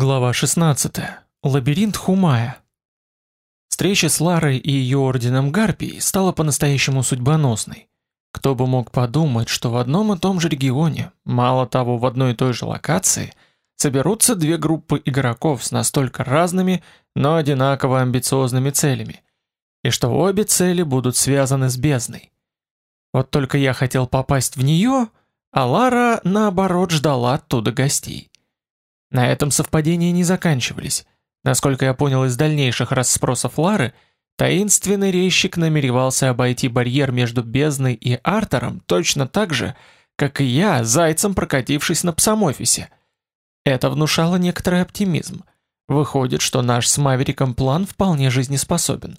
Глава 16. Лабиринт Хумая. Встреча с Ларой и ее орденом Гарпий стала по-настоящему судьбоносной. Кто бы мог подумать, что в одном и том же регионе, мало того, в одной и той же локации, соберутся две группы игроков с настолько разными, но одинаково амбициозными целями, и что обе цели будут связаны с бездной. Вот только я хотел попасть в нее, а Лара, наоборот, ждала оттуда гостей. На этом совпадения не заканчивались. Насколько я понял из дальнейших расспросов Лары, таинственный резчик намеревался обойти барьер между бездной и Артером точно так же, как и я, зайцем прокатившись на псамофисе. Это внушало некоторый оптимизм. Выходит, что наш с Мавериком план вполне жизнеспособен.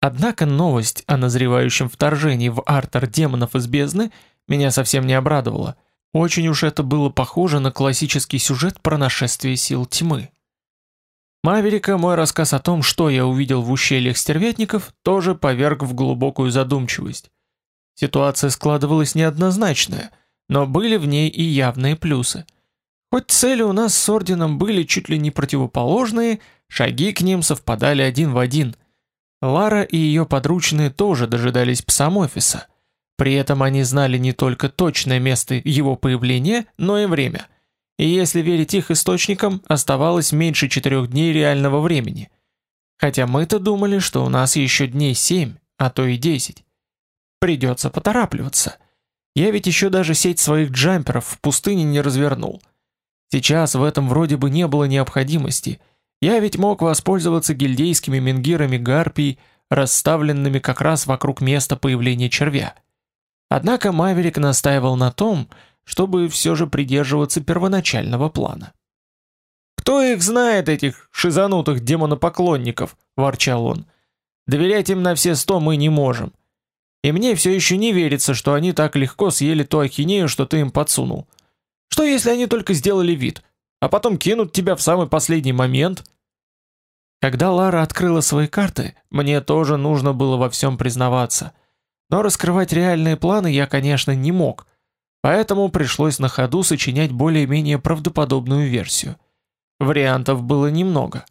Однако новость о назревающем вторжении в Артер демонов из бездны меня совсем не обрадовала – очень уж это было похоже на классический сюжет про нашествие сил тьмы. Маверика мой рассказ о том, что я увидел в ущельях стервятников, тоже поверг в глубокую задумчивость. Ситуация складывалась неоднозначная, но были в ней и явные плюсы. Хоть цели у нас с орденом были чуть ли не противоположные, шаги к ним совпадали один в один. Лара и ее подручные тоже дожидались псамофиса – при этом они знали не только точное место его появления, но и время. И если верить их источникам, оставалось меньше четырех дней реального времени. Хотя мы-то думали, что у нас еще дней семь, а то и десять. Придется поторапливаться. Я ведь еще даже сеть своих джамперов в пустыне не развернул. Сейчас в этом вроде бы не было необходимости. Я ведь мог воспользоваться гильдейскими менгирами гарпий, расставленными как раз вокруг места появления червя. Однако Маверик настаивал на том, чтобы все же придерживаться первоначального плана. «Кто их знает, этих шизанутых демонопоклонников?» – ворчал он. «Доверять им на все сто мы не можем. И мне все еще не верится, что они так легко съели ту ахинею, что ты им подсунул. Что если они только сделали вид, а потом кинут тебя в самый последний момент?» Когда Лара открыла свои карты, мне тоже нужно было во всем признаваться – но раскрывать реальные планы я, конечно, не мог, поэтому пришлось на ходу сочинять более-менее правдоподобную версию. Вариантов было немного.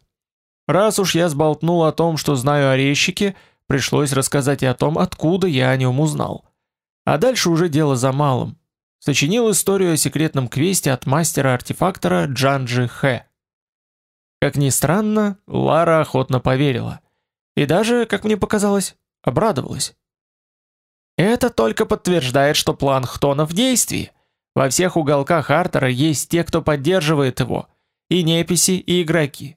Раз уж я сболтнул о том, что знаю о резчике, пришлось рассказать и о том, откуда я о нем узнал. А дальше уже дело за малым. Сочинил историю о секретном квесте от мастера-артефактора Джанджи Хэ. Как ни странно, Лара охотно поверила. И даже, как мне показалось, обрадовалась. Это только подтверждает, что план Хтона в действии. Во всех уголках Артера есть те, кто поддерживает его. И неписи, и игроки.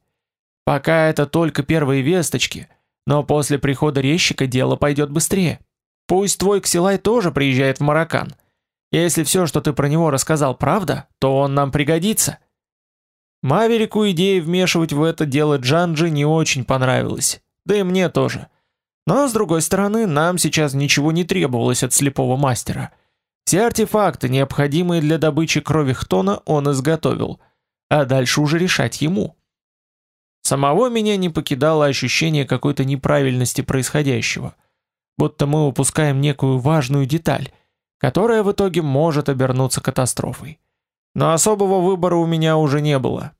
Пока это только первые весточки, но после прихода резчика дело пойдет быстрее. Пусть твой Ксилай тоже приезжает в Маракан. Если все, что ты про него рассказал, правда, то он нам пригодится. Маверику идея вмешивать в это дело Джанджи не очень понравилась. Да и мне тоже. Но, с другой стороны, нам сейчас ничего не требовалось от слепого мастера. Все артефакты, необходимые для добычи крови Хтона, он изготовил, а дальше уже решать ему. Самого меня не покидало ощущение какой-то неправильности происходящего, будто мы упускаем некую важную деталь, которая в итоге может обернуться катастрофой. Но особого выбора у меня уже не было.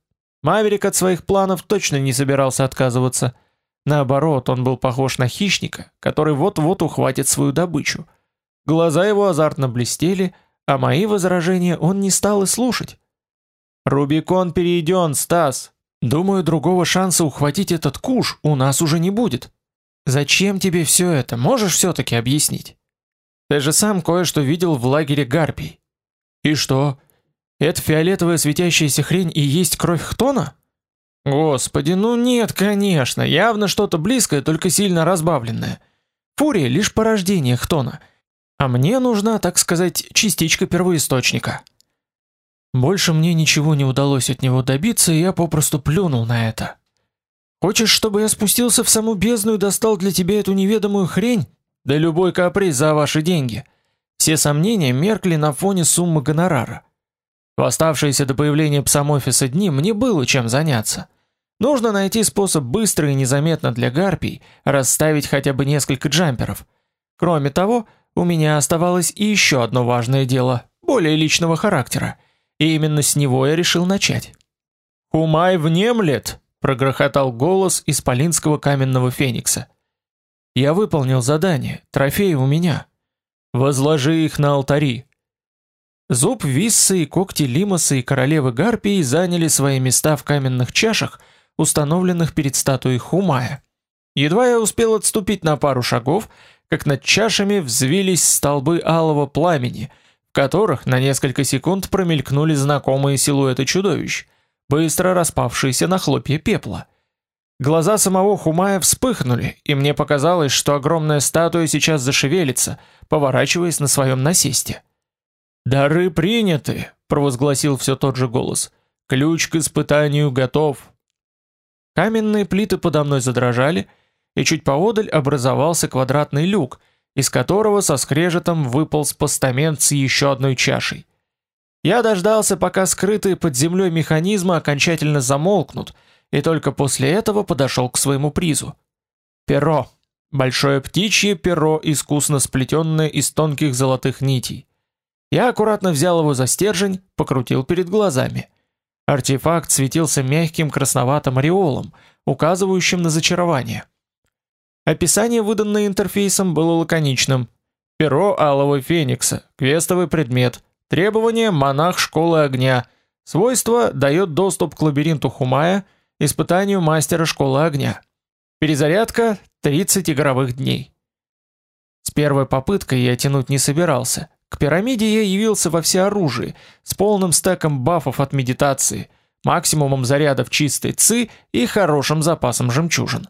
Маверик от своих планов точно не собирался отказываться – Наоборот, он был похож на хищника, который вот-вот ухватит свою добычу. Глаза его азартно блестели, а мои возражения он не стал и слушать. «Рубикон перейден, Стас. Думаю, другого шанса ухватить этот куш у нас уже не будет. Зачем тебе все это, можешь все-таки объяснить? Ты же сам кое-что видел в лагере Гарпий. И что? Это фиолетовая светящаяся хрень и есть кровь Хтона?» Господи, ну нет, конечно, явно что-то близкое, только сильно разбавленное. Фурия лишь порождение Хтона. А мне нужна, так сказать, частичка первоисточника. Больше мне ничего не удалось от него добиться, и я попросту плюнул на это. Хочешь, чтобы я спустился в саму бездну и достал для тебя эту неведомую хрень? Да любой каприз за ваши деньги. Все сомнения меркли на фоне суммы гонорара. В оставшиеся до появления псамофиса дни мне было чем заняться. Нужно найти способ быстро и незаметно для гарпий расставить хотя бы несколько джамперов. Кроме того, у меня оставалось и еще одно важное дело, более личного характера, и именно с него я решил начать. «Хумай внемлет!» — прогрохотал голос исполинского каменного феникса. «Я выполнил задание, трофеи у меня. Возложи их на алтари». Зуб Виссы и когти Лимоса и королевы Гарпии заняли свои места в каменных чашах, установленных перед статуей Хумая. Едва я успел отступить на пару шагов, как над чашами взвились столбы алого пламени, в которых на несколько секунд промелькнули знакомые силуэты чудовищ, быстро распавшиеся на хлопья пепла. Глаза самого Хумая вспыхнули, и мне показалось, что огромная статуя сейчас зашевелится, поворачиваясь на своем насесте. «Дары приняты!» — провозгласил все тот же голос. «Ключ к испытанию готов!» Каменные плиты подо мной задрожали, и чуть поодаль образовался квадратный люк, из которого со скрежетом выполз постамент с еще одной чашей. Я дождался, пока скрытые под землей механизмы окончательно замолкнут, и только после этого подошел к своему призу. Перо. Большое птичье перо, искусно сплетенное из тонких золотых нитей. Я аккуратно взял его за стержень, покрутил перед глазами. Артефакт светился мягким красноватым ореолом, указывающим на зачарование. Описание, выданное интерфейсом, было лаконичным. Перо алого феникса, квестовый предмет, требование монах школы огня, свойство дает доступ к лабиринту Хумая, испытанию мастера школы огня. Перезарядка 30 игровых дней. С первой попыткой я тянуть не собирался. К пирамиде я явился во всеоружии, с полным стеком бафов от медитации, максимумом зарядов чистой ци и хорошим запасом жемчужин.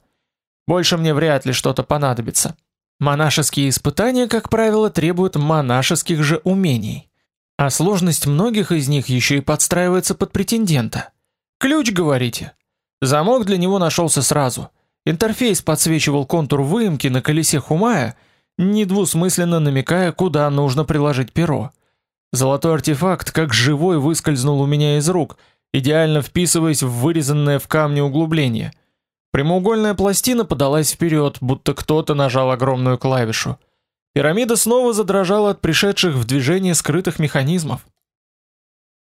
Больше мне вряд ли что-то понадобится. Монашеские испытания, как правило, требуют монашеских же умений. А сложность многих из них еще и подстраивается под претендента. Ключ, говорите? Замок для него нашелся сразу. Интерфейс подсвечивал контур выемки на колесе Хумая — недвусмысленно намекая, куда нужно приложить перо. Золотой артефакт, как живой, выскользнул у меня из рук, идеально вписываясь в вырезанное в камне углубление. Прямоугольная пластина подалась вперед, будто кто-то нажал огромную клавишу. Пирамида снова задрожала от пришедших в движение скрытых механизмов.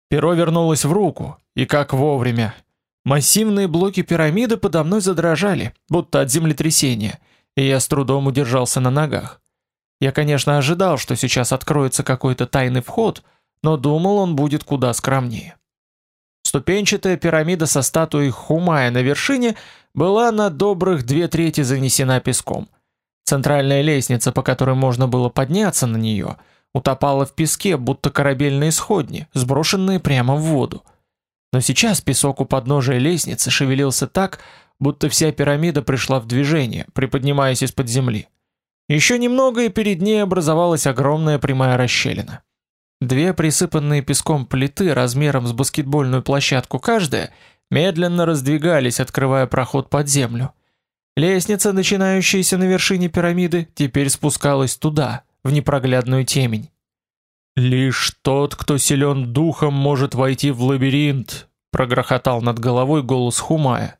Перо вернулось в руку, и как вовремя. Массивные блоки пирамиды подо мной задрожали, будто от землетрясения, и я с трудом удержался на ногах. Я, конечно, ожидал, что сейчас откроется какой-то тайный вход, но думал, он будет куда скромнее. Ступенчатая пирамида со статуей Хумая на вершине была на добрых две трети занесена песком. Центральная лестница, по которой можно было подняться на нее, утопала в песке, будто корабельные сходни, сброшенные прямо в воду. Но сейчас песок у подножия лестницы шевелился так, будто вся пирамида пришла в движение, приподнимаясь из-под земли. Еще немного, и перед ней образовалась огромная прямая расщелина. Две присыпанные песком плиты размером с баскетбольную площадку каждая медленно раздвигались, открывая проход под землю. Лестница, начинающаяся на вершине пирамиды, теперь спускалась туда, в непроглядную темень. «Лишь тот, кто силен духом, может войти в лабиринт», прогрохотал над головой голос Хумая.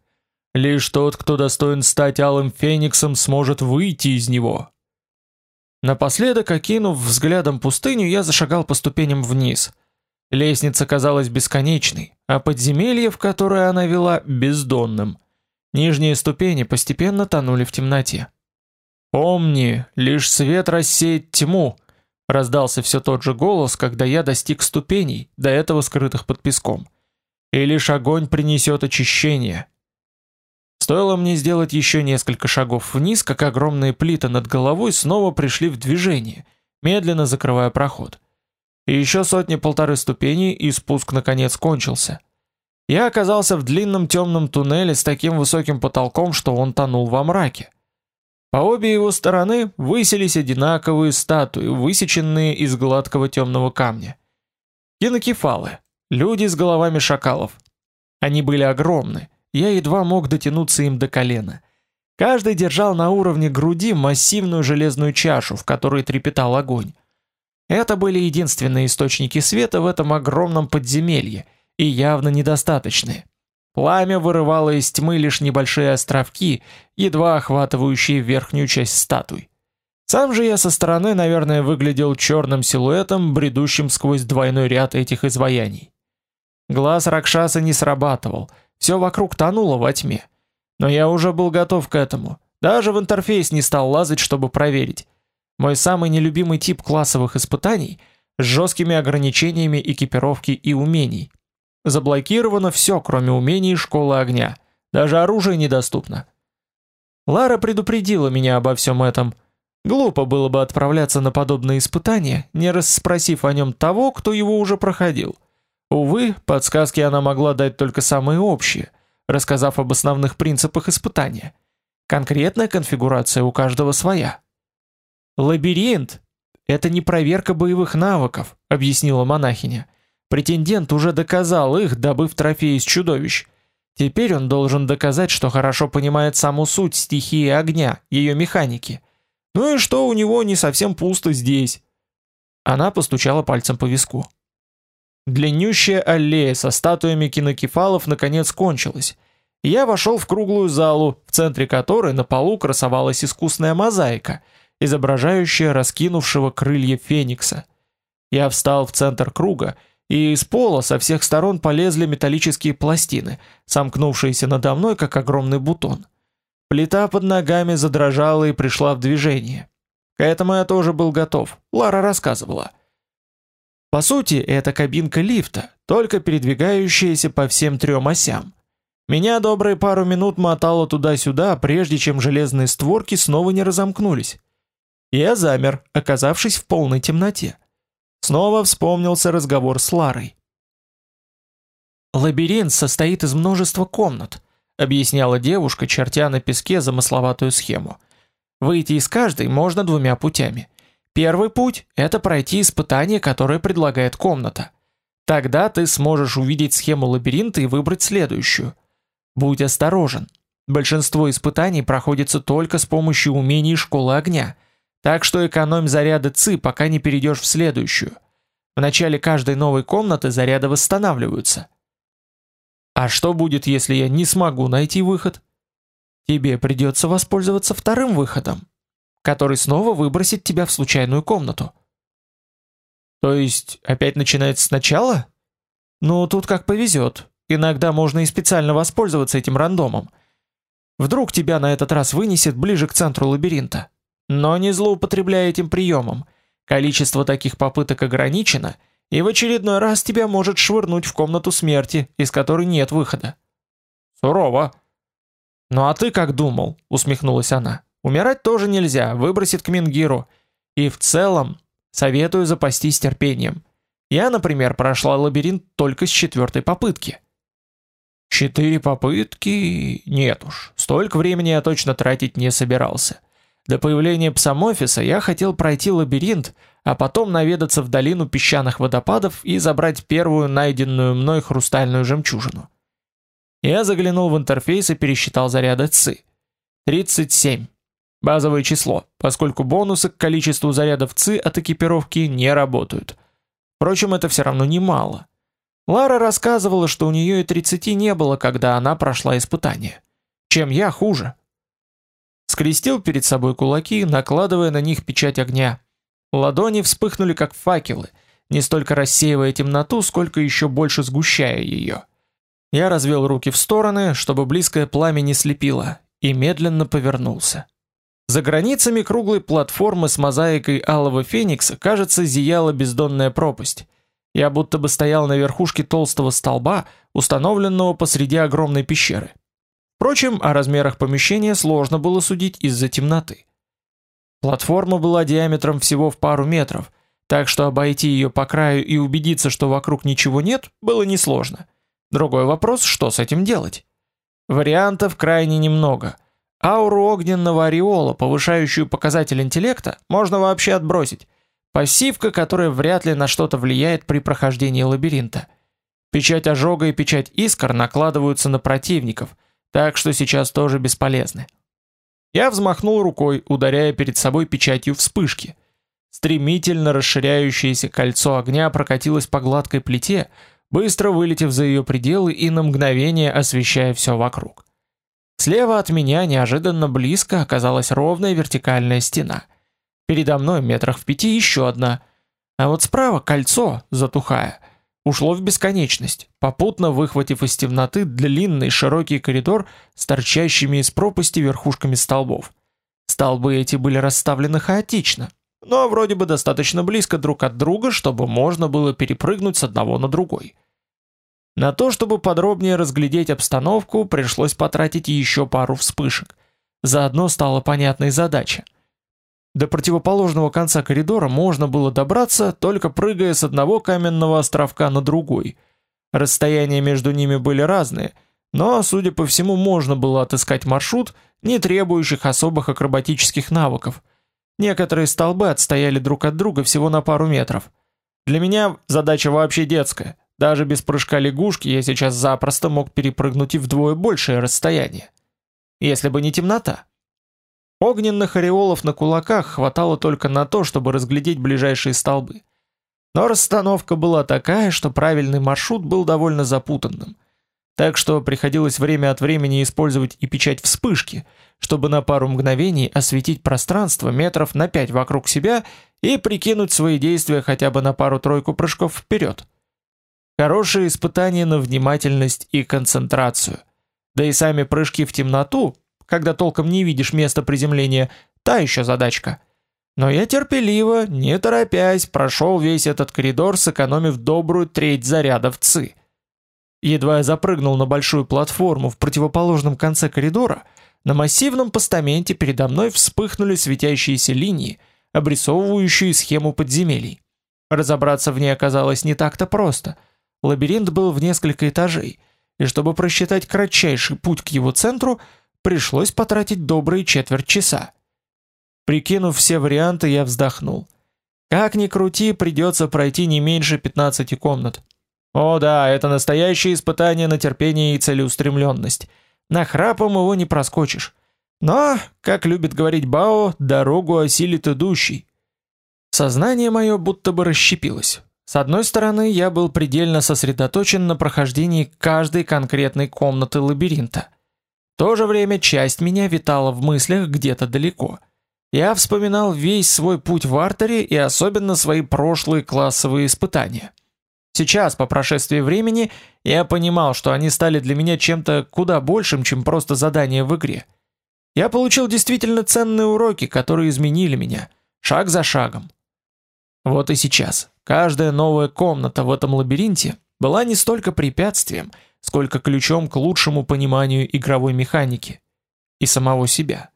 «Лишь тот, кто достоин стать алым фениксом, сможет выйти из него». Напоследок, окинув взглядом пустыню, я зашагал по ступеням вниз. Лестница казалась бесконечной, а подземелье, в которое она вела, бездонным. Нижние ступени постепенно тонули в темноте. «Помни, лишь свет рассеет тьму», — раздался все тот же голос, когда я достиг ступеней, до этого скрытых под песком. «И лишь огонь принесет очищение, Стоило мне сделать еще несколько шагов вниз, как огромные плиты над головой снова пришли в движение, медленно закрывая проход. И еще сотни-полторы ступеней, и спуск наконец кончился. Я оказался в длинном темном туннеле с таким высоким потолком, что он тонул во мраке. По обе его стороны высились одинаковые статуи, высеченные из гладкого темного камня. Кинокефалы, люди с головами шакалов. Они были огромны, я едва мог дотянуться им до колена. Каждый держал на уровне груди массивную железную чашу, в которой трепетал огонь. Это были единственные источники света в этом огромном подземелье, и явно недостаточные. Пламя вырывало из тьмы лишь небольшие островки, едва охватывающие верхнюю часть статуй. Сам же я со стороны, наверное, выглядел черным силуэтом, бредущим сквозь двойной ряд этих изваяний. Глаз Ракшаса не срабатывал — все вокруг тонуло во тьме. Но я уже был готов к этому. Даже в интерфейс не стал лазать, чтобы проверить. Мой самый нелюбимый тип классовых испытаний с жесткими ограничениями экипировки и умений. Заблокировано все, кроме умений школы огня. Даже оружие недоступно. Лара предупредила меня обо всем этом. Глупо было бы отправляться на подобные испытания, не расспросив о нем того, кто его уже проходил. Увы, подсказки она могла дать только самые общие, рассказав об основных принципах испытания. Конкретная конфигурация у каждого своя. «Лабиринт — это не проверка боевых навыков», — объяснила монахиня. «Претендент уже доказал их, добыв трофей из чудовищ. Теперь он должен доказать, что хорошо понимает саму суть стихии огня, ее механики. Ну и что у него не совсем пусто здесь». Она постучала пальцем по виску. Длиннющая аллея со статуями кинокефалов наконец кончилась. Я вошел в круглую залу, в центре которой на полу красовалась искусная мозаика, изображающая раскинувшего крылья феникса. Я встал в центр круга, и из пола со всех сторон полезли металлические пластины, сомкнувшиеся надо мной, как огромный бутон. Плита под ногами задрожала и пришла в движение. К этому я тоже был готов, Лара рассказывала. По сути, это кабинка лифта, только передвигающаяся по всем трем осям. Меня добрые пару минут мотало туда-сюда, прежде чем железные створки снова не разомкнулись. Я замер, оказавшись в полной темноте. Снова вспомнился разговор с Ларой. «Лабиринт состоит из множества комнат», — объясняла девушка, чертя на песке замысловатую схему. «Выйти из каждой можно двумя путями. Первый путь – это пройти испытание, которое предлагает комната. Тогда ты сможешь увидеть схему лабиринта и выбрать следующую. Будь осторожен. Большинство испытаний проходится только с помощью умений школы огня, так что экономь заряды ЦИ, пока не перейдешь в следующую. В начале каждой новой комнаты заряды восстанавливаются. А что будет, если я не смогу найти выход? Тебе придется воспользоваться вторым выходом который снова выбросит тебя в случайную комнату. То есть опять начинается сначала? Ну, тут как повезет. Иногда можно и специально воспользоваться этим рандомом. Вдруг тебя на этот раз вынесет ближе к центру лабиринта. Но не злоупотребляй этим приемом. Количество таких попыток ограничено, и в очередной раз тебя может швырнуть в комнату смерти, из которой нет выхода. Сурово. Ну а ты как думал? усмехнулась она. Умирать тоже нельзя, выбросит к Мингиру. И в целом, советую запастись терпением. Я, например, прошла лабиринт только с четвертой попытки. Четыре попытки? Нет уж, столько времени я точно тратить не собирался. До появления псамофиса я хотел пройти лабиринт, а потом наведаться в долину песчаных водопадов и забрать первую найденную мной хрустальную жемчужину. Я заглянул в интерфейс и пересчитал заряды ЦИ. 37. Базовое число, поскольку бонусы к количеству зарядов ЦИ от экипировки не работают. Впрочем, это все равно немало. Лара рассказывала, что у нее и 30 не было, когда она прошла испытание. Чем я хуже? Скрестил перед собой кулаки, накладывая на них печать огня. Ладони вспыхнули как факелы, не столько рассеивая темноту, сколько еще больше сгущая ее. Я развел руки в стороны, чтобы близкое пламя не слепило, и медленно повернулся. За границами круглой платформы с мозаикой алого феникса, кажется, зияла бездонная пропасть. Я будто бы стоял на верхушке толстого столба, установленного посреди огромной пещеры. Впрочем, о размерах помещения сложно было судить из-за темноты. Платформа была диаметром всего в пару метров, так что обойти ее по краю и убедиться, что вокруг ничего нет, было несложно. Другой вопрос, что с этим делать? Вариантов крайне немного – Ауру огненного ореола, повышающую показатель интеллекта, можно вообще отбросить. Пассивка, которая вряд ли на что-то влияет при прохождении лабиринта. Печать ожога и печать искр накладываются на противников, так что сейчас тоже бесполезны. Я взмахнул рукой, ударяя перед собой печатью вспышки. Стремительно расширяющееся кольцо огня прокатилось по гладкой плите, быстро вылетев за ее пределы и на мгновение освещая все вокруг. Слева от меня неожиданно близко оказалась ровная вертикальная стена. Передо мной метрах в пяти еще одна. А вот справа кольцо, затухая. ушло в бесконечность, попутно выхватив из темноты длинный широкий коридор с торчащими из пропасти верхушками столбов. Столбы эти были расставлены хаотично, но вроде бы достаточно близко друг от друга, чтобы можно было перепрыгнуть с одного на другой. На то, чтобы подробнее разглядеть обстановку, пришлось потратить еще пару вспышек. Заодно стала понятной задача. До противоположного конца коридора можно было добраться, только прыгая с одного каменного островка на другой. Расстояния между ними были разные, но, судя по всему, можно было отыскать маршрут, не требующих особых акробатических навыков. Некоторые столбы отстояли друг от друга всего на пару метров. Для меня задача вообще детская. Даже без прыжка лягушки я сейчас запросто мог перепрыгнуть и вдвое большее расстояние. Если бы не темнота. Огненных ореолов на кулаках хватало только на то, чтобы разглядеть ближайшие столбы. Но расстановка была такая, что правильный маршрут был довольно запутанным. Так что приходилось время от времени использовать и печать вспышки, чтобы на пару мгновений осветить пространство метров на пять вокруг себя и прикинуть свои действия хотя бы на пару-тройку прыжков вперед. Хорошее испытание на внимательность и концентрацию. Да и сами прыжки в темноту когда толком не видишь места приземления, та еще задачка. Но я терпеливо, не торопясь, прошел весь этот коридор, сэкономив добрую треть зарядов ЦИ. Едва я запрыгнул на большую платформу в противоположном конце коридора, на массивном постаменте передо мной вспыхнули светящиеся линии, обрисовывающие схему подземелий. Разобраться в ней оказалось не так-то просто. Лабиринт был в несколько этажей, и чтобы просчитать кратчайший путь к его центру – пришлось потратить добрые четверть часа. Прикинув все варианты, я вздохнул. Как ни крути, придется пройти не меньше 15 комнат. О да, это настоящее испытание на терпение и целеустремленность. Нахрапом его не проскочишь. Но, как любит говорить Бао, дорогу осилит идущий. Сознание мое будто бы расщепилось. С одной стороны, я был предельно сосредоточен на прохождении каждой конкретной комнаты лабиринта то же время часть меня витала в мыслях где-то далеко. Я вспоминал весь свой путь в артере и особенно свои прошлые классовые испытания. Сейчас, по прошествии времени, я понимал, что они стали для меня чем-то куда большим, чем просто задание в игре. Я получил действительно ценные уроки, которые изменили меня, шаг за шагом. Вот и сейчас. Каждая новая комната в этом лабиринте была не столько препятствием, сколько ключом к лучшему пониманию игровой механики и самого себя.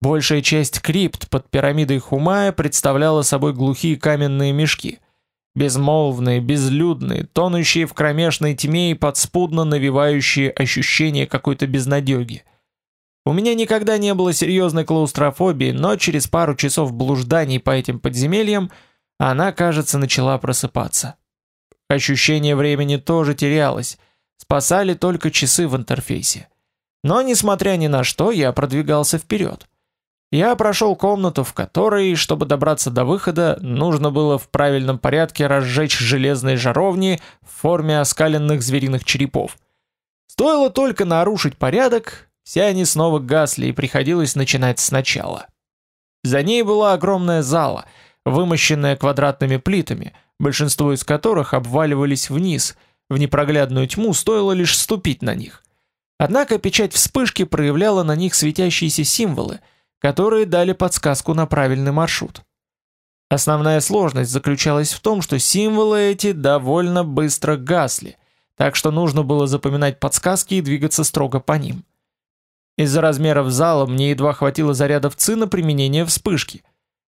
Большая часть крипт под пирамидой Хумая представляла собой глухие каменные мешки, безмолвные, безлюдные, тонущие в кромешной тьме и подспудно навевающие ощущение какой-то безнадеги. У меня никогда не было серьезной клаустрофобии, но через пару часов блужданий по этим подземельям она, кажется, начала просыпаться. Ощущение времени тоже терялось, Спасали только часы в интерфейсе. Но, несмотря ни на что, я продвигался вперед. Я прошел комнату, в которой, чтобы добраться до выхода, нужно было в правильном порядке разжечь железные жаровни в форме оскаленных звериных черепов. Стоило только нарушить порядок, все они снова гасли и приходилось начинать сначала. За ней была огромная зала, вымощенная квадратными плитами, большинство из которых обваливались вниз – в непроглядную тьму стоило лишь ступить на них. Однако печать вспышки проявляла на них светящиеся символы, которые дали подсказку на правильный маршрут. Основная сложность заключалась в том, что символы эти довольно быстро гасли, так что нужно было запоминать подсказки и двигаться строго по ним. Из-за размеров зала мне едва хватило зарядов ЦИ на применение вспышки.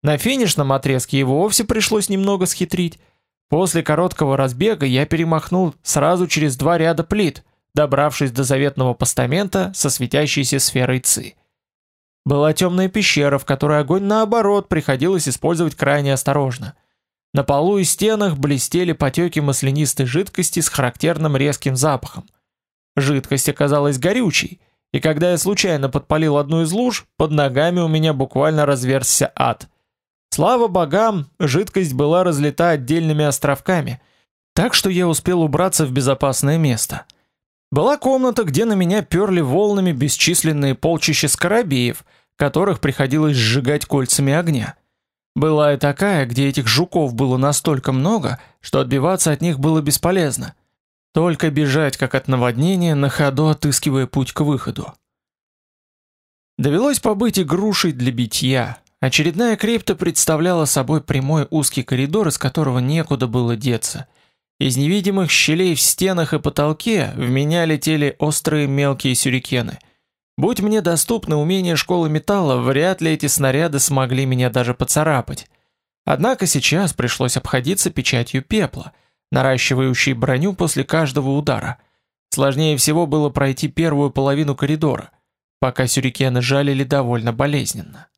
На финишном отрезке его вовсе пришлось немного схитрить, После короткого разбега я перемахнул сразу через два ряда плит, добравшись до заветного постамента со светящейся сферой ЦИ. Была темная пещера, в которой огонь наоборот приходилось использовать крайне осторожно. На полу и стенах блестели потеки маслянистой жидкости с характерным резким запахом. Жидкость оказалась горючей, и когда я случайно подпалил одну из луж, под ногами у меня буквально разверзся ад – Слава богам, жидкость была разлита отдельными островками, так что я успел убраться в безопасное место. Была комната, где на меня перли волнами бесчисленные полчища скоробеев, которых приходилось сжигать кольцами огня. Была и такая, где этих жуков было настолько много, что отбиваться от них было бесполезно. Только бежать, как от наводнения, на ходу отыскивая путь к выходу. Довелось побыть игрушей для битья. Очередная крипта представляла собой прямой узкий коридор, из которого некуда было деться. Из невидимых щелей в стенах и потолке в меня летели острые мелкие сюрикены. Будь мне доступно умение школы металла, вряд ли эти снаряды смогли меня даже поцарапать. Однако сейчас пришлось обходиться печатью пепла, наращивающей броню после каждого удара. Сложнее всего было пройти первую половину коридора пока сюрикены жалили довольно болезненно.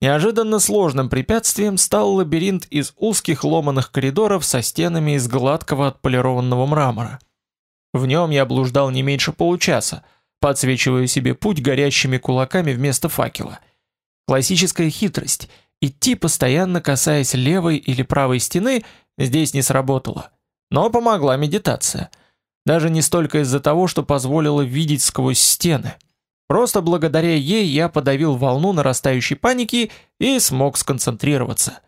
Неожиданно сложным препятствием стал лабиринт из узких ломаных коридоров со стенами из гладкого отполированного мрамора. В нем я блуждал не меньше получаса, подсвечивая себе путь горящими кулаками вместо факела. Классическая хитрость – идти постоянно касаясь левой или правой стены здесь не сработала. Но помогла медитация. Даже не столько из-за того, что позволила видеть сквозь стены – Просто благодаря ей я подавил волну нарастающей паники и смог сконцентрироваться.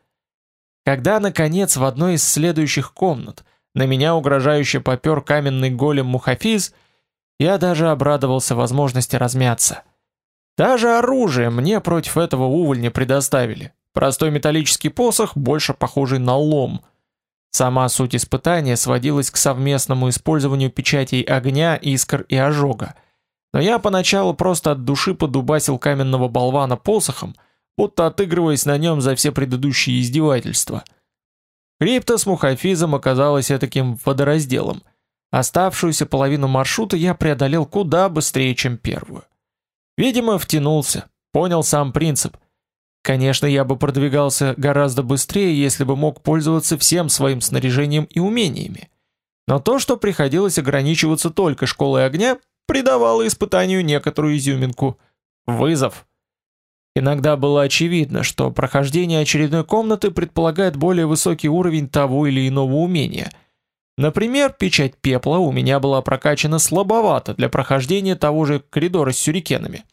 Когда, наконец, в одной из следующих комнат на меня угрожающе попер каменный голем Мухафиз, я даже обрадовался возможности размяться. Даже оружие мне против этого увольня предоставили. Простой металлический посох, больше похожий на лом. Сама суть испытания сводилась к совместному использованию печатей огня, искр и ожога – но я поначалу просто от души подубасил каменного болвана посохом, будто отыгрываясь на нем за все предыдущие издевательства. Крипта с мухафизом оказалась таким водоразделом. Оставшуюся половину маршрута я преодолел куда быстрее, чем первую. Видимо, втянулся, понял сам принцип. Конечно, я бы продвигался гораздо быстрее, если бы мог пользоваться всем своим снаряжением и умениями. Но то, что приходилось ограничиваться только школой огня, придавало испытанию некоторую изюминку. Вызов. Иногда было очевидно, что прохождение очередной комнаты предполагает более высокий уровень того или иного умения. Например, печать пепла у меня была прокачана слабовато для прохождения того же коридора с сюрикенами.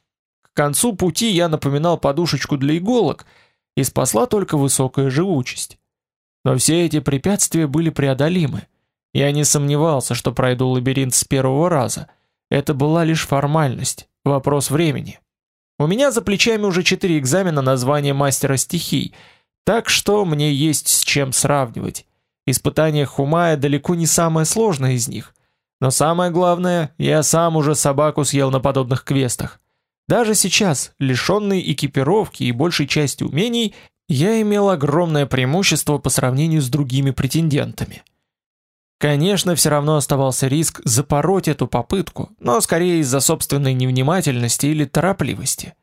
К концу пути я напоминал подушечку для иголок, и спасла только высокая живучесть. Но все эти препятствия были преодолимы. Я не сомневался, что пройду лабиринт с первого раза — это была лишь формальность, вопрос времени. У меня за плечами уже четыре экзамена на звание мастера стихий, так что мне есть с чем сравнивать. Испытание Хумая далеко не самое сложное из них. Но самое главное, я сам уже собаку съел на подобных квестах. Даже сейчас, лишенный экипировки и большей части умений, я имел огромное преимущество по сравнению с другими претендентами. Конечно, все равно оставался риск запороть эту попытку, но скорее из-за собственной невнимательности или торопливости.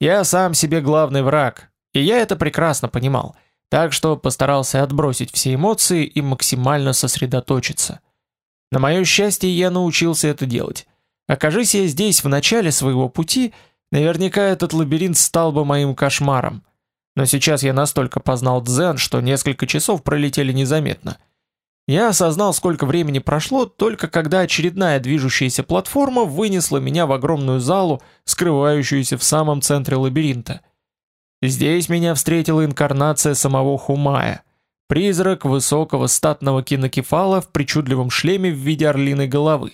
Я сам себе главный враг, и я это прекрасно понимал, так что постарался отбросить все эмоции и максимально сосредоточиться. На мое счастье, я научился это делать. Окажись я здесь в начале своего пути, наверняка этот лабиринт стал бы моим кошмаром. Но сейчас я настолько познал дзен, что несколько часов пролетели незаметно – я осознал, сколько времени прошло, только когда очередная движущаяся платформа вынесла меня в огромную залу, скрывающуюся в самом центре лабиринта. Здесь меня встретила инкарнация самого Хумая, призрак высокого статного кинокефала в причудливом шлеме в виде орлиной головы.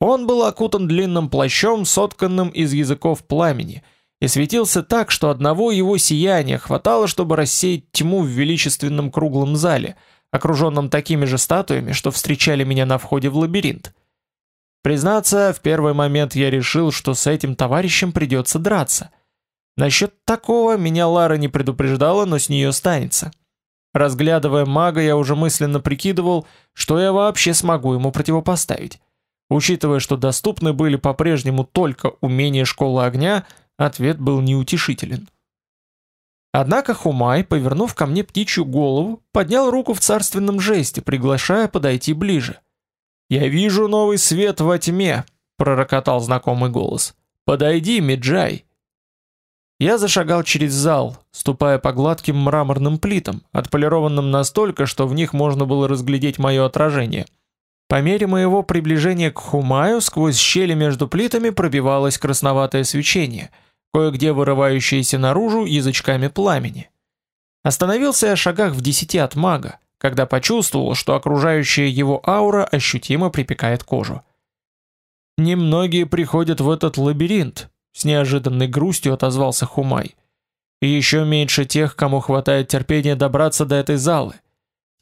Он был окутан длинным плащом, сотканным из языков пламени, и светился так, что одного его сияния хватало, чтобы рассеять тьму в величественном круглом зале — окруженном такими же статуями, что встречали меня на входе в лабиринт. Признаться, в первый момент я решил, что с этим товарищем придется драться. Насчет такого меня Лара не предупреждала, но с нее станется. Разглядывая мага, я уже мысленно прикидывал, что я вообще смогу ему противопоставить. Учитывая, что доступны были по-прежнему только умения школы огня, ответ был неутешителен. Однако Хумай, повернув ко мне птичью голову, поднял руку в царственном жесте, приглашая подойти ближе. «Я вижу новый свет во тьме», — пророкотал знакомый голос. «Подойди, Меджай». Я зашагал через зал, ступая по гладким мраморным плитам, отполированным настолько, что в них можно было разглядеть мое отражение. По мере моего приближения к Хумаю сквозь щели между плитами пробивалось красноватое свечение — кое-где вырывающиеся наружу язычками пламени. Остановился я шагах в десяти от мага, когда почувствовал, что окружающая его аура ощутимо припекает кожу. Немногие приходят в этот лабиринт, с неожиданной грустью отозвался Хумай. И еще меньше тех, кому хватает терпения добраться до этой залы.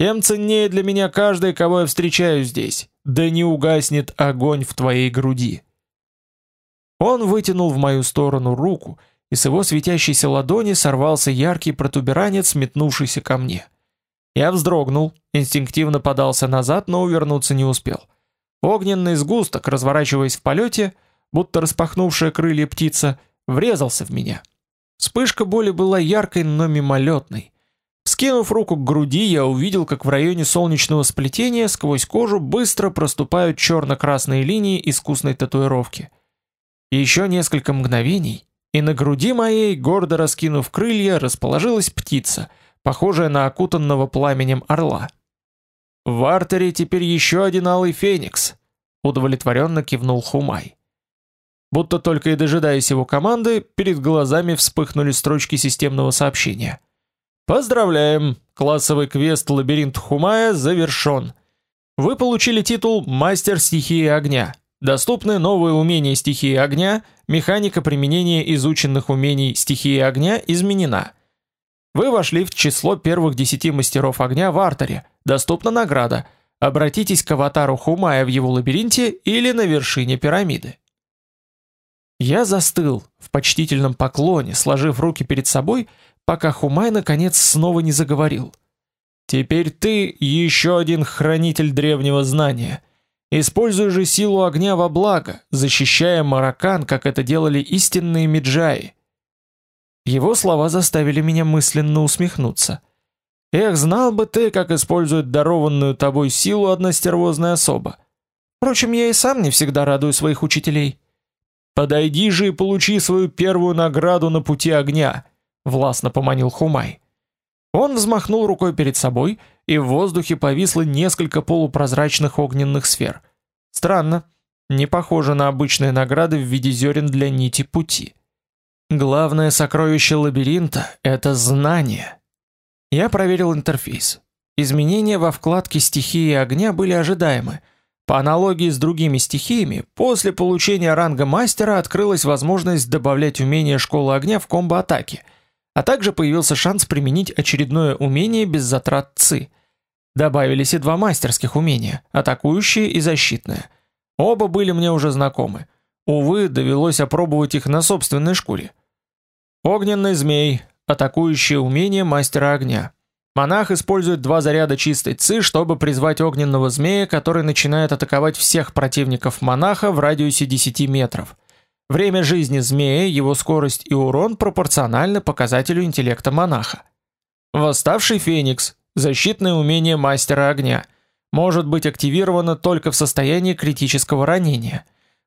Тем ценнее для меня каждый, кого я встречаю здесь. Да не угаснет огонь в твоей груди. Он вытянул в мою сторону руку, и с его светящейся ладони сорвался яркий протуберанец, метнувшийся ко мне. Я вздрогнул, инстинктивно подался назад, но увернуться не успел. Огненный сгусток, разворачиваясь в полете, будто распахнувшая крылья птица, врезался в меня. Вспышка боли была яркой, но мимолетной. Скинув руку к груди, я увидел, как в районе солнечного сплетения сквозь кожу быстро проступают черно-красные линии искусной татуировки. Еще несколько мгновений, и на груди моей, гордо раскинув крылья, расположилась птица, похожая на окутанного пламенем орла. В артере теперь еще один алый феникс, удовлетворенно кивнул Хумай. Будто только и дожидаясь его команды, перед глазами вспыхнули строчки системного сообщения. Поздравляем! Классовый квест Лабиринт Хумая завершен. Вы получили титул Мастер стихии огня. Доступны новые умения стихии огня, механика применения изученных умений стихии огня изменена. Вы вошли в число первых десяти мастеров огня в артере. Доступна награда. Обратитесь к аватару Хумая в его лабиринте или на вершине пирамиды. Я застыл в почтительном поклоне, сложив руки перед собой, пока Хумай наконец снова не заговорил. Теперь ты еще один хранитель древнего знания. Используй же силу огня во благо, защищая Маракан, как это делали истинные меджаи. Его слова заставили меня мысленно усмехнуться. Эх, знал бы ты, как использует дарованную тобой силу одна стервозная особа. Впрочем, я и сам не всегда радую своих учителей. Подойди же и получи свою первую награду на пути огня, властно поманил Хумай. Он взмахнул рукой перед собой, и в воздухе повисло несколько полупрозрачных огненных сфер. Странно, не похоже на обычные награды в виде зерен для нити пути. Главное сокровище лабиринта это знание. Я проверил интерфейс. Изменения во вкладке стихии огня были ожидаемы. По аналогии с другими стихиями, после получения ранга мастера открылась возможность добавлять умения школы огня в комбо-атаки, а также появился шанс применить очередное умение без затрат ЦИ. Добавились и два мастерских умения, атакующее и защитное. Оба были мне уже знакомы. Увы, довелось опробовать их на собственной шкуре. Огненный змей, атакующее умение мастера огня. Монах использует два заряда чистой ци, чтобы призвать огненного змея, который начинает атаковать всех противников монаха в радиусе 10 метров. Время жизни змея, его скорость и урон пропорциональны показателю интеллекта монаха. Восставший феникс, защитное умение мастера огня, может быть активировано только в состоянии критического ранения.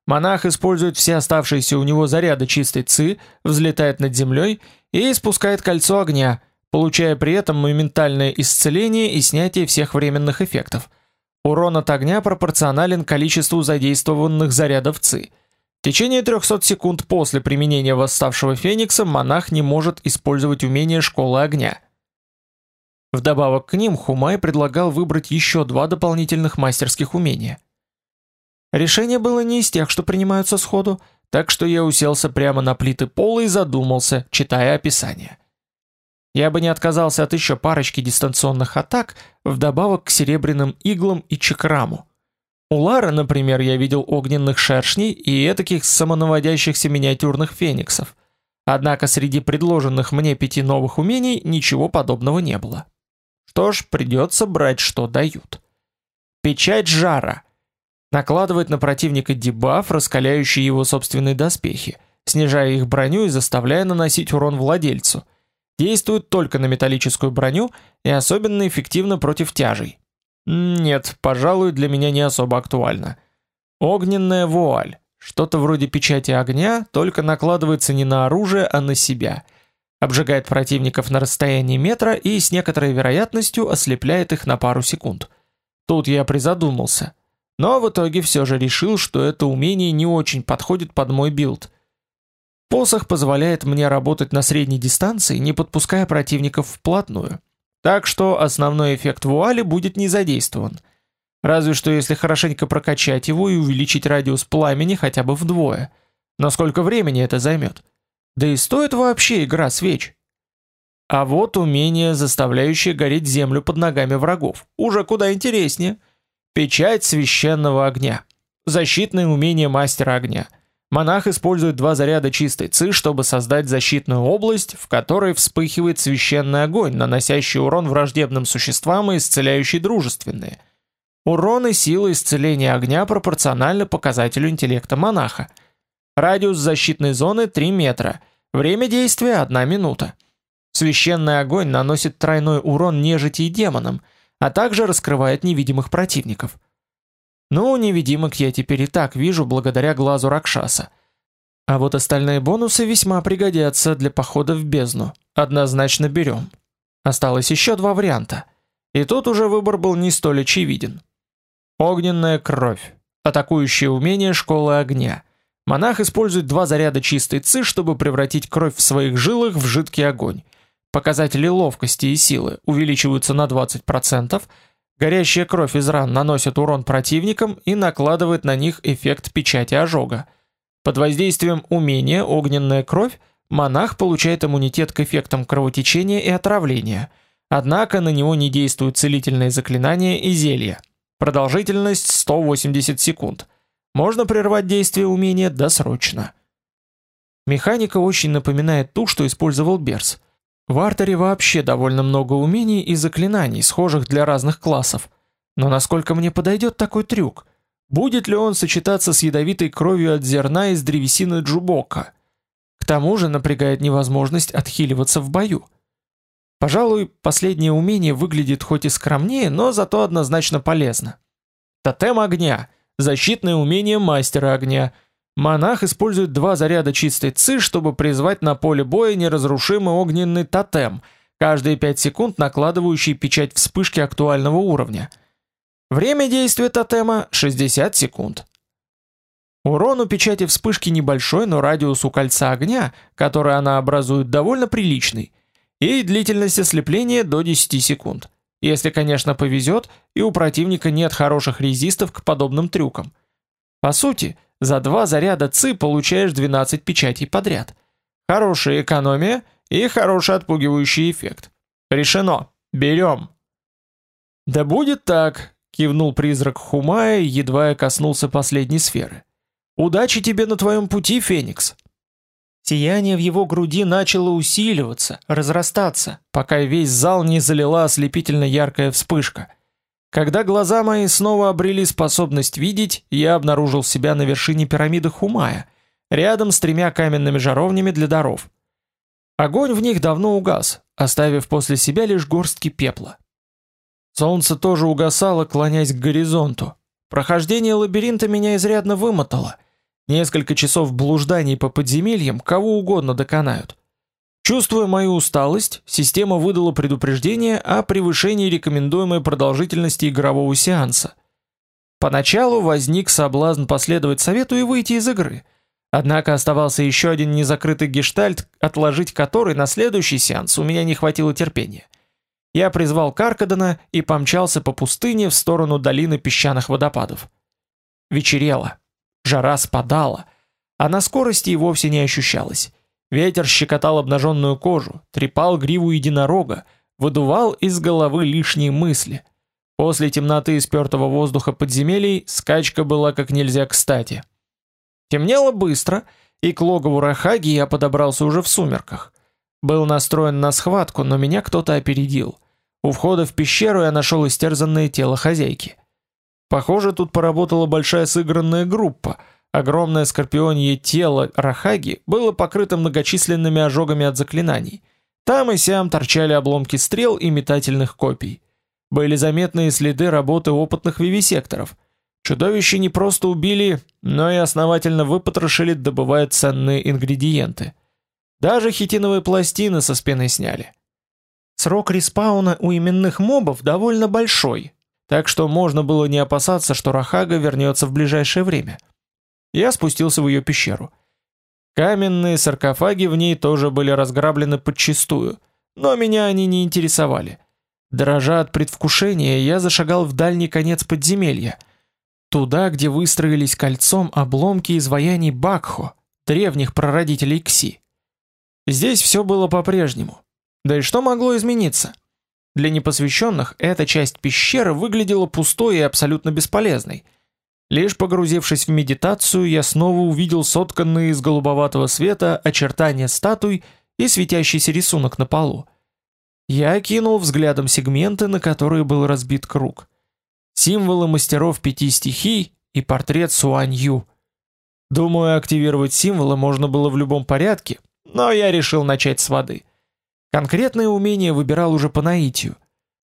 Монах использует все оставшиеся у него заряды чистой ци, взлетает над землей и испускает кольцо огня – получая при этом моментальное исцеление и снятие всех временных эффектов. Урон от огня пропорционален количеству задействованных зарядов ЦИ. В течение 300 секунд после применения восставшего феникса монах не может использовать умение школы огня. Вдобавок к ним Хумай предлагал выбрать еще два дополнительных мастерских умения. Решение было не из тех, что принимаются сходу, так что я уселся прямо на плиты пола и задумался, читая описание. Я бы не отказался от еще парочки дистанционных атак, вдобавок к серебряным иглам и чакраму. У Лары, например, я видел огненных шершней и этаких самонаводящихся миниатюрных фениксов. Однако среди предложенных мне пяти новых умений ничего подобного не было. Что ж, придется брать, что дают. Печать жара. Накладывает на противника дебаф, раскаляющий его собственные доспехи, снижая их броню и заставляя наносить урон владельцу – Действует только на металлическую броню и особенно эффективно против тяжей. Нет, пожалуй, для меня не особо актуально. Огненная вуаль. Что-то вроде печати огня, только накладывается не на оружие, а на себя. Обжигает противников на расстоянии метра и с некоторой вероятностью ослепляет их на пару секунд. Тут я призадумался. Но в итоге все же решил, что это умение не очень подходит под мой билд. Посох позволяет мне работать на средней дистанции, не подпуская противников вплотную. Так что основной эффект вуали будет не задействован. Разве что если хорошенько прокачать его и увеличить радиус пламени хотя бы вдвое. Но сколько времени это займет? Да и стоит вообще игра свеч. А вот умение, заставляющее гореть землю под ногами врагов. Уже куда интереснее. Печать священного огня. Защитное умение мастера огня. Монах использует два заряда чистой ци, чтобы создать защитную область, в которой вспыхивает священный огонь, наносящий урон враждебным существам и исцеляющий дружественные. Урон и сила исцеления огня пропорциональны показателю интеллекта монаха. Радиус защитной зоны 3 метра. Время действия 1 минута. Священный огонь наносит тройной урон нежити и демонам, а также раскрывает невидимых противников. Ну, невидимок я теперь и так вижу благодаря глазу Ракшаса. А вот остальные бонусы весьма пригодятся для похода в бездну. Однозначно берем. Осталось еще два варианта. И тут уже выбор был не столь очевиден. Огненная кровь. Атакующее умение школы огня. Монах использует два заряда чистой ци, чтобы превратить кровь в своих жилах в жидкий огонь. Показатели ловкости и силы увеличиваются на 20%, горящая кровь из ран наносит урон противникам и накладывает на них эффект печати ожога. Под воздействием умения «Огненная кровь» монах получает иммунитет к эффектам кровотечения и отравления, однако на него не действуют целительные заклинания и зелья. Продолжительность 180 секунд. Можно прервать действие умения досрочно. Механика очень напоминает ту, что использовал Берс – в артере вообще довольно много умений и заклинаний, схожих для разных классов. Но насколько мне подойдет такой трюк? Будет ли он сочетаться с ядовитой кровью от зерна из древесины джубока? К тому же напрягает невозможность отхиливаться в бою. Пожалуй, последнее умение выглядит хоть и скромнее, но зато однозначно полезно. Тотем огня. Защитное умение мастера огня – Монах использует два заряда чистой ци, чтобы призвать на поле боя неразрушимый огненный тотем, каждые 5 секунд накладывающий печать вспышки актуального уровня. Время действия тотема 60 секунд. Урон у печати вспышки небольшой, но радиус у кольца огня, который она образует, довольно приличный, и длительность ослепления до 10 секунд. Если, конечно, повезет, и у противника нет хороших резистов к подобным трюкам. По сути, за два заряда ЦИ получаешь 12 печатей подряд. Хорошая экономия и хороший отпугивающий эффект. Решено. Берем. Да будет так, кивнул призрак Хумая, едва я коснулся последней сферы. Удачи тебе на твоем пути, Феникс. Сияние в его груди начало усиливаться, разрастаться, пока весь зал не залила ослепительно яркая вспышка. Когда глаза мои снова обрели способность видеть, я обнаружил себя на вершине пирамиды Хумая, рядом с тремя каменными жаровнями для даров. Огонь в них давно угас, оставив после себя лишь горстки пепла. Солнце тоже угасало, клонясь к горизонту. Прохождение лабиринта меня изрядно вымотало. Несколько часов блужданий по подземельям кого угодно доконают. Чувствуя мою усталость, система выдала предупреждение о превышении рекомендуемой продолжительности игрового сеанса. Поначалу возник соблазн последовать совету и выйти из игры. Однако оставался еще один незакрытый гештальт, отложить который на следующий сеанс у меня не хватило терпения. Я призвал Каркадана и помчался по пустыне в сторону долины песчаных водопадов. Вечерело. Жара спадала, а на скорости и вовсе не ощущалось. Ветер щекотал обнаженную кожу, трепал гриву единорога, выдувал из головы лишние мысли. После темноты и спертого воздуха подземелий скачка была как нельзя кстати. Темнело быстро, и к логову Рахаги я подобрался уже в сумерках. Был настроен на схватку, но меня кто-то опередил. У входа в пещеру я нашел истерзанное тело хозяйки. Похоже, тут поработала большая сыгранная группа — Огромное скорпионье тело Рахаги было покрыто многочисленными ожогами от заклинаний. Там и сям торчали обломки стрел и метательных копий. Были заметные следы работы опытных вивисекторов. Чудовище не просто убили, но и основательно выпотрошили, добывая ценные ингредиенты. Даже хитиновые пластины со спины сняли. Срок респауна у именных мобов довольно большой, так что можно было не опасаться, что Рахага вернется в ближайшее время. Я спустился в ее пещеру. Каменные саркофаги в ней тоже были разграблены подчистую, но меня они не интересовали. Дрожа от предвкушения, я зашагал в дальний конец подземелья, туда, где выстроились кольцом обломки изваяний Бакхо, древних прародителей Кси. Здесь все было по-прежнему. Да и что могло измениться? Для непосвященных эта часть пещеры выглядела пустой и абсолютно бесполезной. Лишь погрузившись в медитацию, я снова увидел сотканные из голубоватого света очертания статуй и светящийся рисунок на полу. Я окинул взглядом сегменты, на которые был разбит круг. Символы мастеров пяти стихий и портрет Суанью. Думаю, активировать символы можно было в любом порядке, но я решил начать с воды. Конкретное умение выбирал уже по наитию.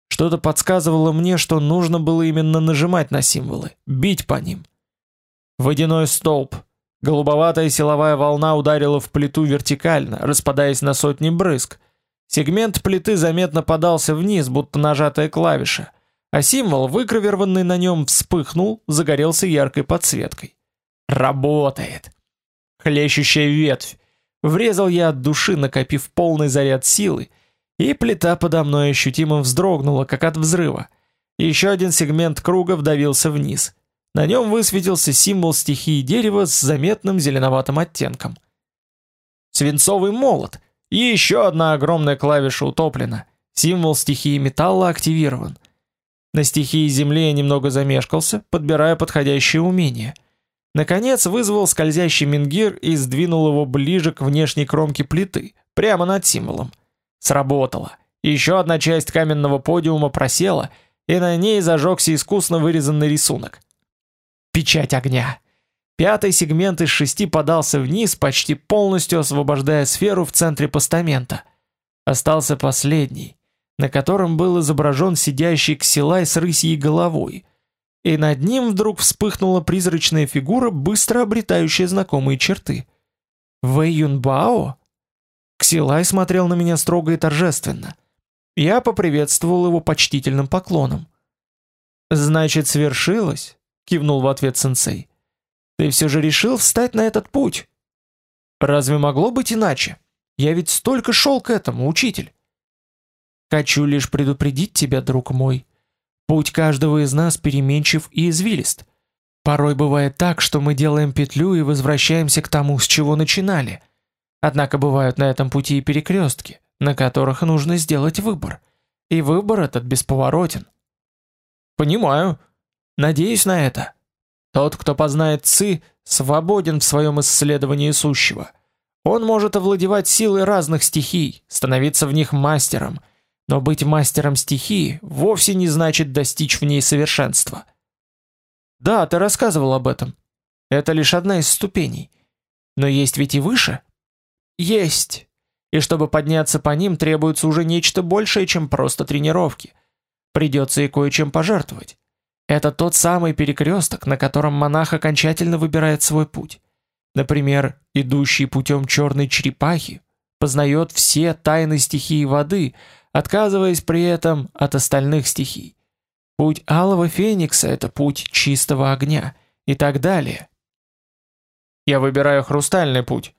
Что-то подсказывало мне, что нужно было именно нажимать на символы, бить по ним. Водяной столб. Голубоватая силовая волна ударила в плиту вертикально, распадаясь на сотни брызг. Сегмент плиты заметно подался вниз, будто нажатая клавиша, а символ, выгравированный на нем, вспыхнул, загорелся яркой подсветкой. Работает. Хлещущая ветвь. Врезал я от души, накопив полный заряд силы, и плита подо мной ощутимо вздрогнула, как от взрыва. Еще один сегмент круга вдавился вниз. На нем высветился символ стихии дерева с заметным зеленоватым оттенком. Свинцовый молот. И еще одна огромная клавиша утоплена. Символ стихии металла активирован. На стихии земли я немного замешкался, подбирая подходящее умение. Наконец вызвал скользящий мингир и сдвинул его ближе к внешней кромке плиты, прямо над символом. Сработало. Еще одна часть каменного подиума просела, и на ней зажегся искусно вырезанный рисунок. Печать огня. Пятый сегмент из шести подался вниз, почти полностью освобождая сферу в центре постамента. Остался последний, на котором был изображен сидящий ксилай с рысьей головой — и над ним вдруг вспыхнула призрачная фигура, быстро обретающая знакомые черты. Вэй Юнбао? Ксилай смотрел на меня строго и торжественно. Я поприветствовал его почтительным поклоном. «Значит, свершилось?» — кивнул в ответ сенсей. «Ты все же решил встать на этот путь?» «Разве могло быть иначе? Я ведь столько шел к этому, учитель!» «Хочу лишь предупредить тебя, друг мой», Путь каждого из нас переменчив и извилист. Порой бывает так, что мы делаем петлю и возвращаемся к тому, с чего начинали. Однако бывают на этом пути и перекрестки, на которых нужно сделать выбор. И выбор этот бесповоротен. Понимаю. Надеюсь на это. Тот, кто познает Ци, свободен в своем исследовании сущего. Он может овладевать силой разных стихий, становиться в них мастером – но быть мастером стихии вовсе не значит достичь в ней совершенства. Да, ты рассказывал об этом. Это лишь одна из ступеней. Но есть ведь и выше. Есть. И чтобы подняться по ним, требуется уже нечто большее, чем просто тренировки. Придется и кое-чем пожертвовать. Это тот самый перекресток, на котором монах окончательно выбирает свой путь. Например, идущий путем черной черепахи познает все тайны стихии воды, отказываясь при этом от остальных стихий. Путь алого феникса — это путь чистого огня и так далее. Я выбираю хрустальный путь.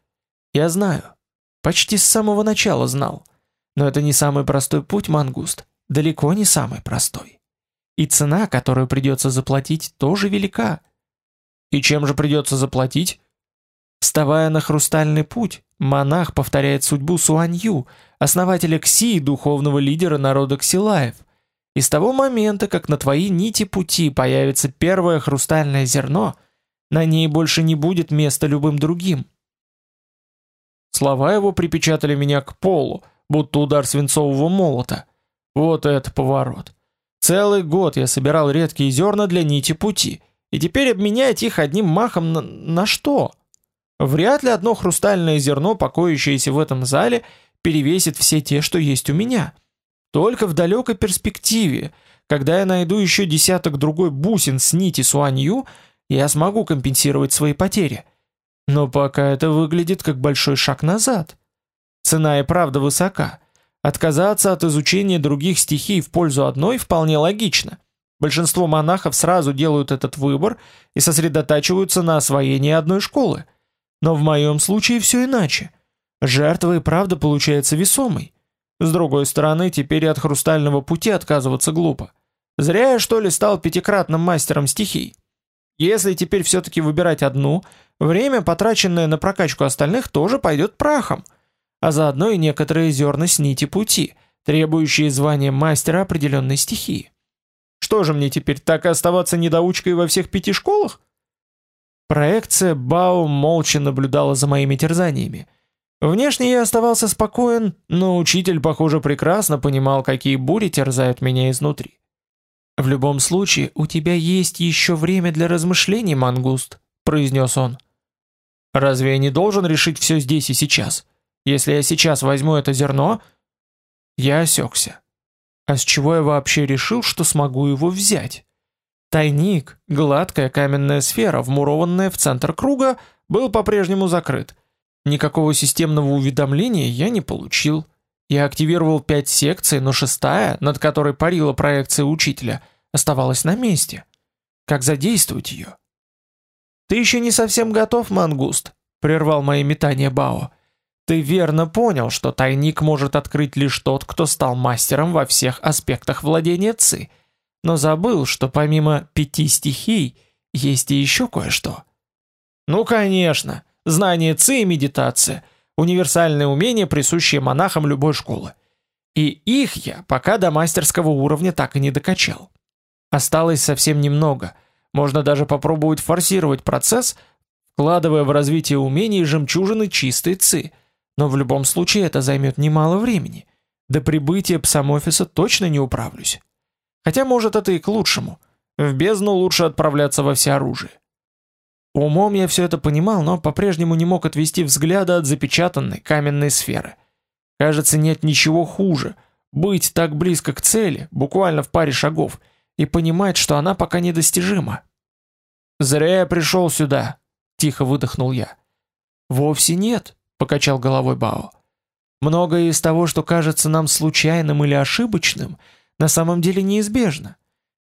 Я знаю. Почти с самого начала знал. Но это не самый простой путь, мангуст. Далеко не самый простой. И цена, которую придется заплатить, тоже велика. И чем же придется заплатить? Вставая на хрустальный путь, монах повторяет судьбу Суанью, основателя Кси и духовного лидера народа Ксилаев. И с того момента, как на твои нити пути появится первое хрустальное зерно, на ней больше не будет места любым другим. Слова его припечатали меня к полу, будто удар свинцового молота. Вот это поворот. Целый год я собирал редкие зерна для нити пути, и теперь обменять их одним махом на, на что? Вряд ли одно хрустальное зерно, покоящееся в этом зале, перевесит все те, что есть у меня. Только в далекой перспективе, когда я найду еще десяток другой бусин с нити Суанью, я смогу компенсировать свои потери. Но пока это выглядит как большой шаг назад. Цена и правда высока. Отказаться от изучения других стихий в пользу одной вполне логично. Большинство монахов сразу делают этот выбор и сосредотачиваются на освоении одной школы – Но в моем случае все иначе. Жертва и правда получается весомой. С другой стороны, теперь от хрустального пути отказываться глупо. Зря я, что ли, стал пятикратным мастером стихий. Если теперь все-таки выбирать одну, время, потраченное на прокачку остальных, тоже пойдет прахом. А заодно и некоторые зерна с нити пути, требующие звания мастера определенной стихии. Что же мне теперь, так и оставаться недоучкой во всех пяти школах? Проекция Бао молча наблюдала за моими терзаниями. Внешне я оставался спокоен, но учитель, похоже, прекрасно понимал, какие бури терзают меня изнутри. «В любом случае, у тебя есть еще время для размышлений, мангуст», — произнес он. «Разве я не должен решить все здесь и сейчас? Если я сейчас возьму это зерно...» Я осекся. А с чего я вообще решил, что смогу его взять? Тайник, гладкая каменная сфера, вмурованная в центр круга, был по-прежнему закрыт. Никакого системного уведомления я не получил. Я активировал пять секций, но шестая, над которой парила проекция учителя, оставалась на месте. Как задействовать ее? «Ты еще не совсем готов, мангуст», — прервал мои метания Бао. «Ты верно понял, что тайник может открыть лишь тот, кто стал мастером во всех аспектах владения Ци, но забыл, что помимо пяти стихий есть и еще кое-что». «Ну, конечно», знание ци и медитация, универсальные умения, присущие монахам любой школы. И их я пока до мастерского уровня так и не докачал. Осталось совсем немного. Можно даже попробовать форсировать процесс, вкладывая в развитие умений жемчужины чистой ци. Но в любом случае это займет немало времени. До прибытия псамофиса точно не управлюсь. Хотя, может, это и к лучшему. В бездну лучше отправляться во всеоружие. Умом я все это понимал, но по-прежнему не мог отвести взгляда от запечатанной каменной сферы. Кажется, нет ничего хуже. Быть так близко к цели, буквально в паре шагов, и понимать, что она пока недостижима. «Зря я пришел сюда», — тихо выдохнул я. «Вовсе нет», — покачал головой Бао. «Многое из того, что кажется нам случайным или ошибочным, на самом деле неизбежно.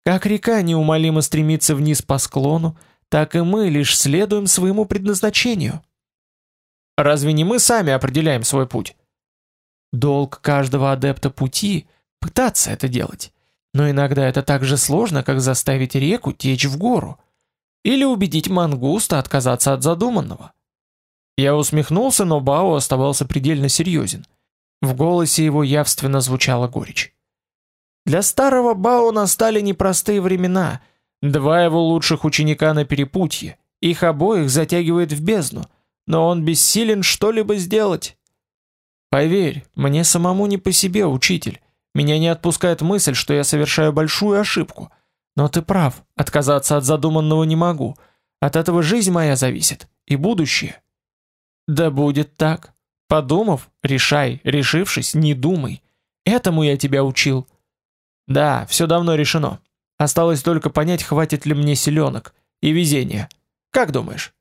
Как река неумолимо стремится вниз по склону, так и мы лишь следуем своему предназначению. Разве не мы сами определяем свой путь? Долг каждого адепта пути — пытаться это делать. Но иногда это так же сложно, как заставить реку течь в гору. Или убедить мангуста отказаться от задуманного. Я усмехнулся, но Бао оставался предельно серьезен. В голосе его явственно звучала горечь. Для старого Бао настали непростые времена — Два его лучших ученика на перепутье, их обоих затягивает в бездну, но он бессилен что-либо сделать. Поверь, мне самому не по себе, учитель. Меня не отпускает мысль, что я совершаю большую ошибку. Но ты прав, отказаться от задуманного не могу. От этого жизнь моя зависит и будущее. Да будет так. Подумав, решай, решившись, не думай. Этому я тебя учил. Да, все давно решено. Осталось только понять, хватит ли мне селенок и везения. Как думаешь?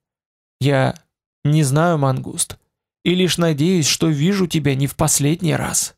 Я не знаю, мангуст. И лишь надеюсь, что вижу тебя не в последний раз.